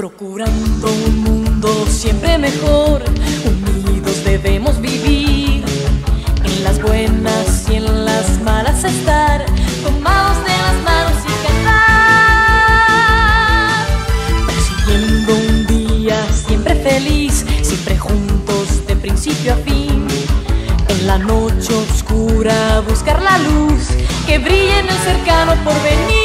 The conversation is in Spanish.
Procurando un mundo siempre mejor. Unidos debemos vivir, en las buenas y en las malas estar, tomados de las manos y cantar. Persiguiendo un día siempre feliz, siempre juntos de principio a fin. En la noche oscura buscar la luz que brille en el cercano porvenir.